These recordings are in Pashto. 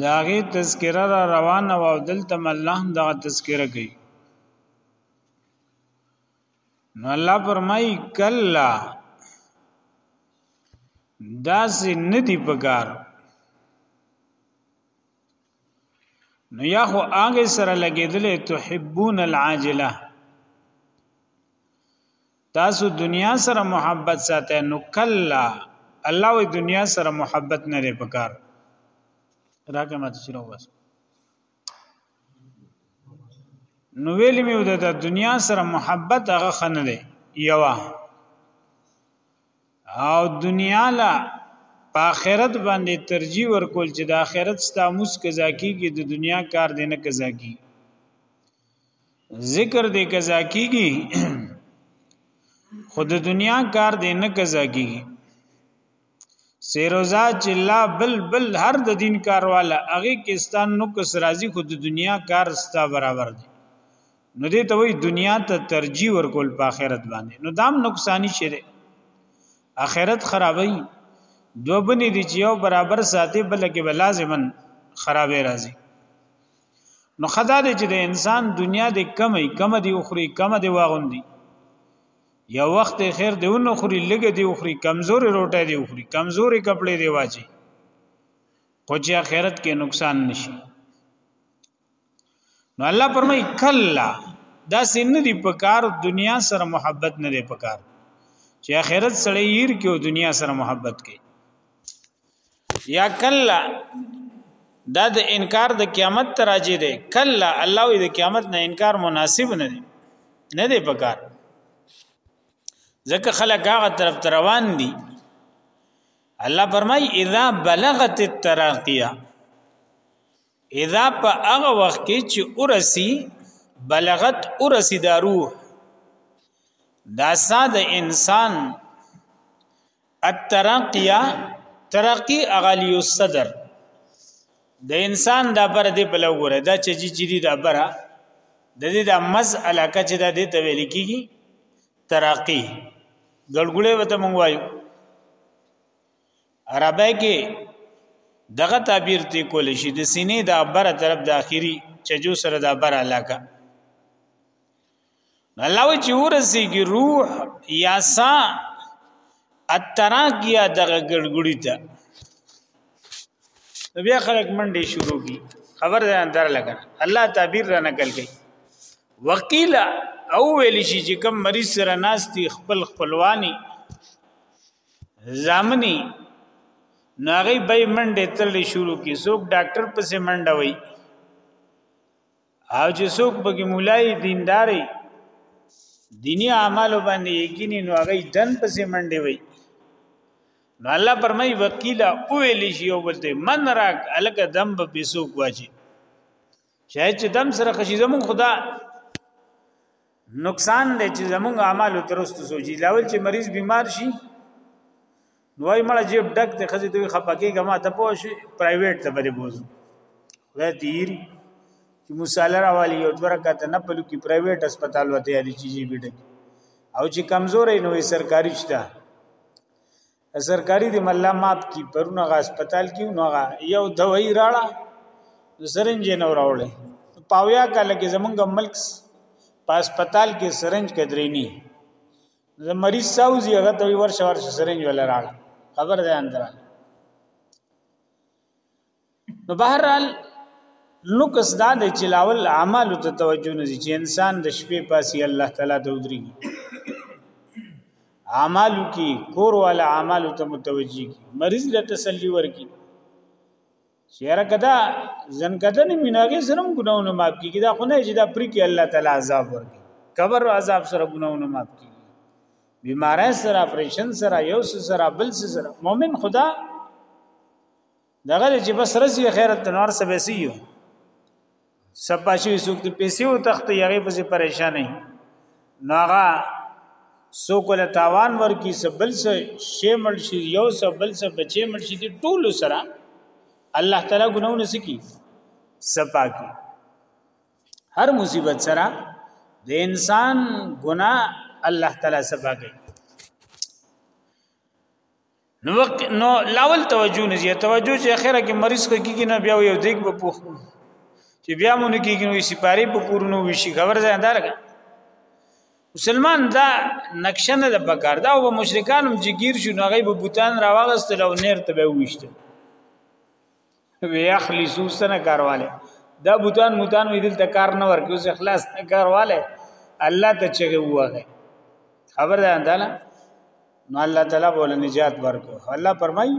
دا غي تذکره را روانه او دلته الله هم دا تذکره کوي نو الله فرمای کلا داسې ندی پکار نو یا خو هغه سره لګیدلې تحبون العاجله تاسو دنیا سره محبت ساته نو کلا الله وی دنیا سره محبت نه لري پکار راکه ماته شروع وس نو ویلی میو د دنیا سره محبت هغه خنه دی یوا او دنیا لا په آخرت باندې ترجیح ورکول چې د آخرت ستاموس قضا کیږي د دنیا کار دې نه قضا کیږي ذکر دې قضا کیږي خود دنیا کار دې نه قضا کیږي سیروزا چې لا بل بل هر د دین کارواله هغه کستان نو کس راضی خود دنیا کار ستا برابر دی نو دې ته وای دنیا ته ترجیح ورکول په آخرت باندې نو دام نقصانی شي دی آخرت خرابوي دوبني دي چې یو برابر ساتي بلکې لازمن خرابې راځي نو خدا دې چې د انسان دنیا دې کمې کم دی اخري کم دی واغوندي یو وخت خیر دی ونه خوري لګ دی اخري کمزوري روټه دی اخري کمزوري کپڑے دی واچي خو چې اخرت کې نقصان نشي نو الله پرمای کلا دا سن دی پکار دنیا سره محبت نه دی پکار چې اخرت سره یې کې او دنیا سره محبت کوي یا کلا دا د انکار د قیامت تراجه ده کلا الله وی د قیامت نه انکار مناسب نه دی نه دی پکار ځکه خلک هغه طرف روان دي الله فرمای اذا بلغت التراقیه اذا په هغه وخت کې چې ورسی بلغت ورسی دا روح دا ساده انسان الترقیه ترقی اغلی الصدر د انسان د بر دی په لګوره دا چې جری د بره د دې د مز علاقه چې د دې ته ویل کیږي ترقی ګړګړې وته مونږ وایو عربی کې دغه تعبیر تی کول شي د سینې د بره طرف د اخیری چجو سره د بره علاقه الله وی چې ورسیږي روح یا سا اتراقیا دغه ګړګړی ته بیا خلک منډې شروع کی خبر ده اندر لګا الله تعبیر را نقل کړي وکیل او ویل شي چې کوم مریض سره ناشتي خپل خپلوانی زامنی ناغي به منډې تل شروع کی څوک ډاکټر پسې منډه وای او چې څوک پکې مولای دینداري دینی اعمال باندې یقیني نو هغه دن پسې منډي وي نو الله پرمای وکیلا او ویل شي او بلته من راک الګ دم په پیسو کوچی شاید چې دم سره خشي زمون خدا نقصان دی چې زمونږ اعمال درست سوچي لاول چې مریض بیمار شي نوای مړه جیب ډک ته خزي دوی خپکیږه ما ته پوه شي پرایویټ ته بری بوزو وې تیر چې مصالحه راوالي یو دوه رکعات نه پلو کې پرایویټ هسپتال وته یاري چې جی بیډه او چې کمزورې نو سرکاري شته سرکاري د مله ماپ کی پرونه غا هسپتال کې نو غا یو دوايي راړه سرنج نه راوړې پاویا کله کې زمونږ ملک په هسپتال کې سرنج کدرې نه زه مریض ساوزی هغه ته ورشه ورشه سرنج ولا راړه خبر ده اندره نو بهرحال نو کس دا د چلاول اعمال ته توجه نه دي چې انسان د شپې پاسي الله تعالی ته ودري اعمال کی کور والا اعمال ته متوجي کی مریض له تسلی ورکی شهره کدا زن کدا نه میناګه سرم ګناونه معاف کیږي دا خو نه چې دا پری کی الله تعالی عذاب ورکی قبر عذاب سره ګناونه معاف کیږي بیمارای سره اپریشن سره یو سره بل سره مؤمن خدا دغه چې بس رزي خیرت تنور سبه سیو سپاشي سوق د پیسې او تخت یغه په پریشان نه ناغه سوق له تاوان ورکی سبل سه شی مل شي یو سبل سه بچي مل شي د ټولو سره الله تعالی ګناونه سکی سپاکی هر مصیبت سره د انسان ګناه الله تعالی سپاکی نو وقت نو لاول توجه نه زیات توجه چې اخره کې مریض کېږي نه بیا یو دیګ په پوخ چې بیا مونږ کېږي نو سپاری په کورونو وشي خبر ځان دارګه مسلمان دا نقشه نه د پکار دا او مشرکان هم جګیر شو نو غیب بوتان راوغستل او نیر ته به وښته وی اخلی سوسنه کارواله دا بوتان متان وی دلته کار نه ورکو ځ اخلاص نه کارواله الله ته چغه وغه خبر ده انداله نو الله تعالی بول نجات ورکو الله فرمای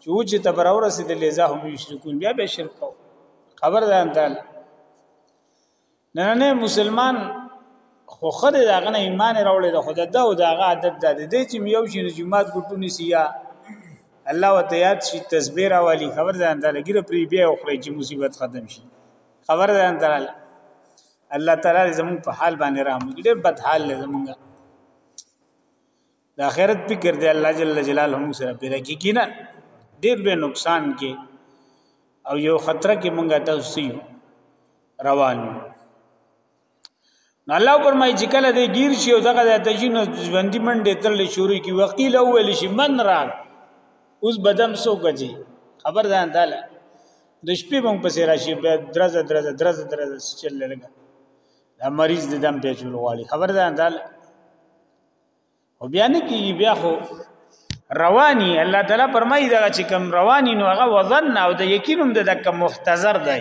چې و چې تبر اور رسیدلې زه هم یشرکون بیا به شرک خبر ده انداله نه نه مسلمان خو خدای داغه نه ایمان راوړی د خدای دا او داغه عادت دا دی چې یو شي جمعات ګټونی سیا الله وته یاد شي تسبیح راوالي خبر ځان ته لګیره پری بیا او خړې چې مصیبت ختم شي خبر ځان ته الله تعالی زمون په حال باندې رحم وکړي ډېر بد حال زمونږه د آخرت فکر دی الله جل جلاله موږ سره پیدا کیږي نه ډیر لوی نقصان کې او یو خطر کې مونږه تاسو روان نو الله پرمای چې کله دې گیر شي او دغه د تجین ژوندۍ منډه ترلې شروع کی وقیل اول شي من را اوس بدم سو کجی خبر ده تعالی د شپې مونږ پسې راشي به درزه درزه درزه درزه چل لګا دا مریض د دم په چول غواړي خبر ده تعالی او بیا نه کیږي بیا خو رواني الله تعالی فرمایي دا چې کم رواني نو هغه وزن او د یقینم د دک مختزر دی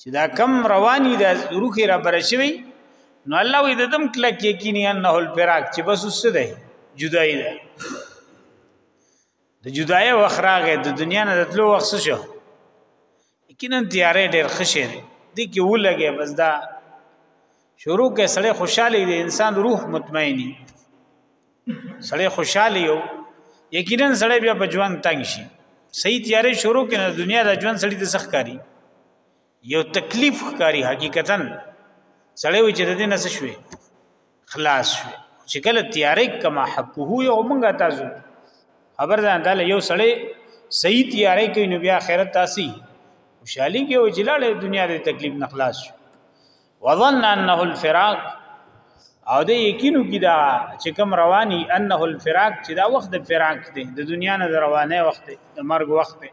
چې دا کم رواني د روخي را برشوي نو الله وي د دم کلک یقیني انه الفراق چې بس وسه دی جدای ده د جدای وخراغه د دنیا نه دتلو وخت شو یقینا تیارې ډېر خشه دي دي کې ولګي بس دا شروع کې سړی خوشاله دی انسان روح مطمئنی سړی خوشاله یو یقینا سړی بیا په ژوند تنگ شي صحیح تیارې شروع کې نه دنیا د ژوند سړی ته سخت کاری یو تکلیف کاری حقیقتا سړی و چې د دې نس شوي خلاص شو چې کله تیارې کما حقه یو مونږه تاسو خبر ده دا یو سړی صحیح تیارې کې نو بیا آخرت تاسو خوشحالي کې او جلال دنیا د تکلیف نه خلاص شو وظن انه الفراق او د یقینو کې دا چې کم رواني انه الفراق چې دا وخت د فراق دی د دنیا نه روانه وخت د مرګ وخت دی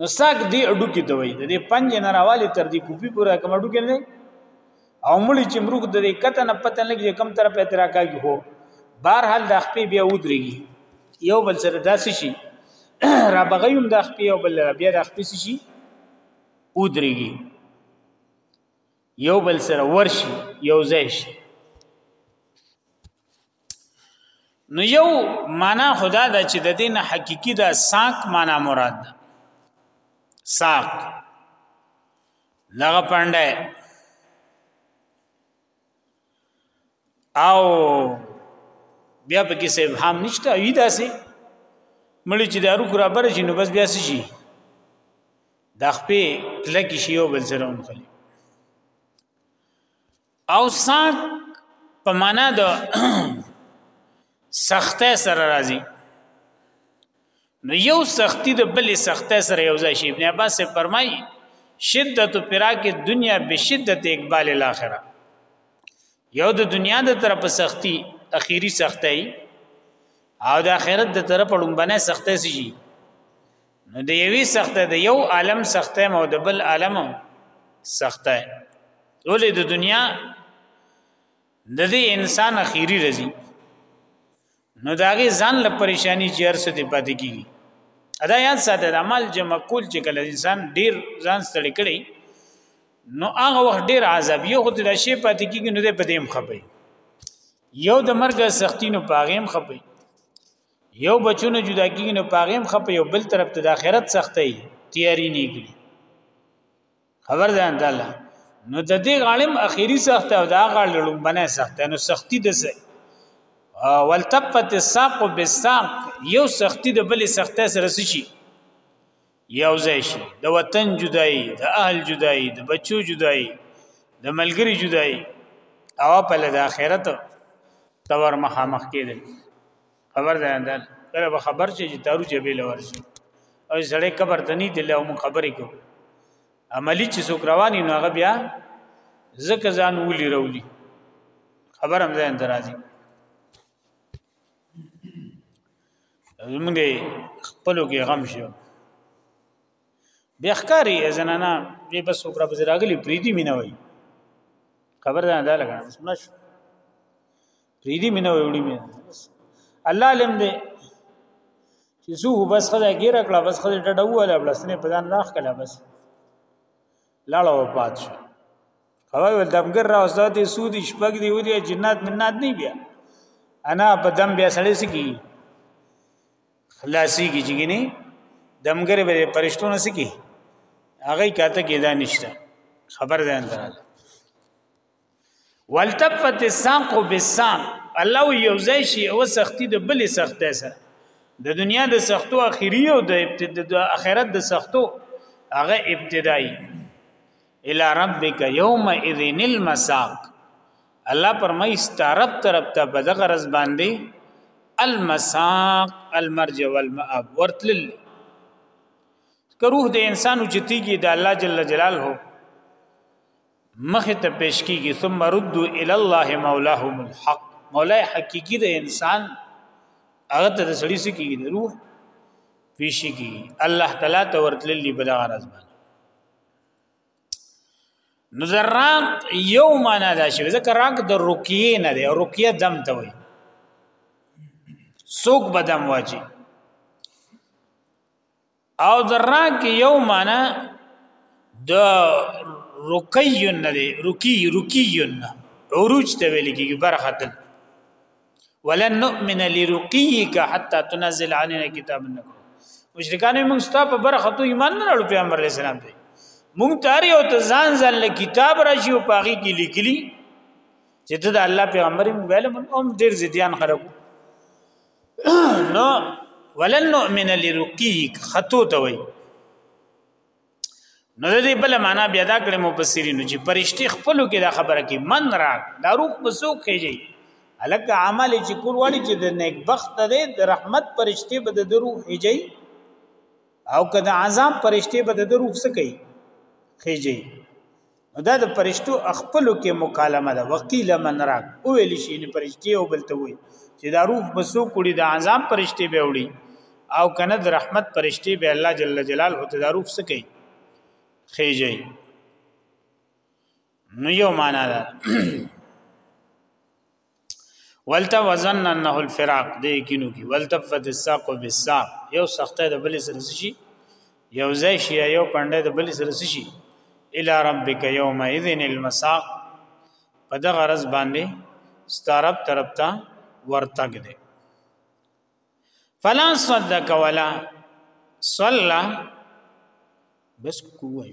نو ساک دی اډو کې دوی د دې پنج نه راوالي تر دې کوپی پورا کوم اډو کې نه او مړي چې مروغ د دې کته نه پته لګي کم طرف ته ترا کوي هو بهر حال د خپې بیا ودرېږي یو بل سره داسې شي را بغیوم د خپې یو بل بیا د خپې شي ودرېږي یو بل سره ورشي یو ځای شي نو یو معنا خدا دا چې د دین حقيقي دا ساق معنا مراد ده ساق لغه پنده او بیا په کې سیب هم نشته وی داسې مړي چې دارو کرا بر شي نو بس بیا شي د خپې کلک شي او بل سره ونخلي او ساق په معنا د سخته سره راځي نو یو سختی د بل سخته سره یو ځای شي ابن عباس فرمایي شدت فراق دنیا بشدت اقبال الاخره یو د دنیا د طرف سختی اخیری سختی او د آخرت د طرف لومبنه سخته شي نو د یوی سخته د یو عالم سخته او د بل عالم سخته ولې د دنیا د دې انسان اخیری رزي نو داغه ځان له پریشانی جیر سره دی پاتې کیږي ادا یاد ساته د عمل جمع کول چې کله انسان ډیر ځان ستړي کړي نو هغه وخت ډیر عذاب یو خو د شی پاتې کیږي نو د پدیم خپي یو د مرګ سختی نو پاغیم خپي یو بچونه جدا کیږي نو پاغیم خپ یو بل طرف ته د آخرت سختي تیاری نه کړي خبر ده انده الله نو د دې غالم اخیری سخت او دا غالم بنه سخت نو سختی د سه ولتفت الساق بالساق یو سختی د بل سختي سره شي یو ځای شي د وطن جدایي د اهل جدایي د بچو جدایي د ملګری جدایي او په لږ آخرت تور مخامخ کېدل خبر ده دا کله به خبر شي چې تارو جبې لور شي او سړی قبر ته نه دی له مون خبرې کو عملی چې څوک رواني نو هغه بیا زکه ځان ولي رولي خبر هم ځان درازي زمونږ خپلو کې غم شو بیا ښکاری زنانا به بس وکړه په راغلی پریدي مینه وای خبر ده نه لګا سمش پریدي مینه وای وړي مینه الله علم دې چې زه بس خدای ګیر کړه بس خدای ډډه واله بلسنه په ځان راخ کړه بس لاړه وفات شو هغه ول دمګر را استاد دې سودی شپګ دی ودی جنات منات نه بیا انا په دم بیا سړی سکی خلاصي کی جګنی دمګر به پرشتو نه سکی هغه کاته کېدا نشته خبر ده اندراله والتفت الساق بالساق الله یو ځای شي او سختی د بلې سختۍ سره د دنیا د سختو اخیری او د ابتدا د اخرت د سختو هغه ابتدایي الی ربک یوم اذن المساق الله پرمای ستارب طرف ته بدغه رز باندې المساق المرجع والمآب ورتل که روح د انسان اوچتیږي د الله جل جلاله مخه ته پیش کیږي ثم ردو ال الله مولاهم الحق مولا حقيقي د انسان هغه ته د سړي سکیږي د روح پیش کیږي الله تعالی ته ورتللی په دغه راز باندې نظرات یو معنا دا شوی ځکه راک د رقیه نه دی رقیه دم ته وایي سوق بدم واجی او ذرا کې یو معنا د رقیون نه دی رقی رقیون عروج ته ویل کیږي برخه تل ولن نؤمن لرقیک حتا تنزل علينا کتاب نه مشرکان موږ ستا په برخه ته ایمان نه لرو پیغمبر علیه السلام دی موږ تاری او ته ځان ځان له کتاب راشي او پاغي کې لیکلي چې ته د الله پیغمبر موږ ویل موږ هم ډیر زیدیان خلکو نو ولن نؤمن لرقيك خطو ته وي نو د دې بل معنا بیا دا کړم مفسرین چې پرشتي خپل کې دا خبره کې من را دا روح بسوک کېږي الک عمل چې کول وړي چې د نیک بخت دې د رحمت پرشتي به د روح کېږي او کله عذاب پرشتي به د روح سکي کېږي نو دا د پرشتو خپل کې مکالمه ده وکیل من راک او ویل شي نه پرشتي او بلته وي چې دا روح بسو کړي د عذاب پرشتي به وړي او کنه د رحمت پرشتي به الله جل جلاله ته دا روح سکي خېږي نو یو معنا ده ولته وزن انه الفراق د یقینو کې ولته فد الساق بالساق یو سخته د بل سره شي یو ځای شي یو پنده د بل سره شي الی ربک یوم اذن المساق په دغه غرض باندې ستارب طرف ته ورتګ دی فلا صدق ولا صلى بس کوی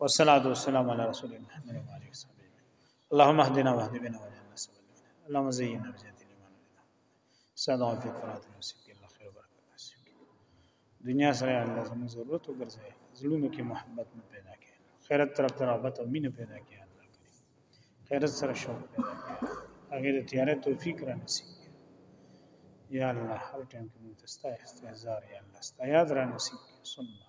والصلاة والسلام على رسول محمد وعلى آله وصحبه اللهم اهدنا واهد بنا واجعلنا سبب اللهم زينا بزيادة الإيمان والإيمان سعد وفيق فرات المسيح الله خير وبركة نصيب دنیا سره الله زموږ ضرورت وګرځي زلونو کې محبت مو پیدا کړي خیرت طرف ته رغبت او مینه پیدا کړي خیرت سره شوق پیدا کړي هغه د تیارې توفیق را نصیب یا الله هر ټیم کې موږ تستا استهزار یا الله ستا یاد را نصیب کړي سنت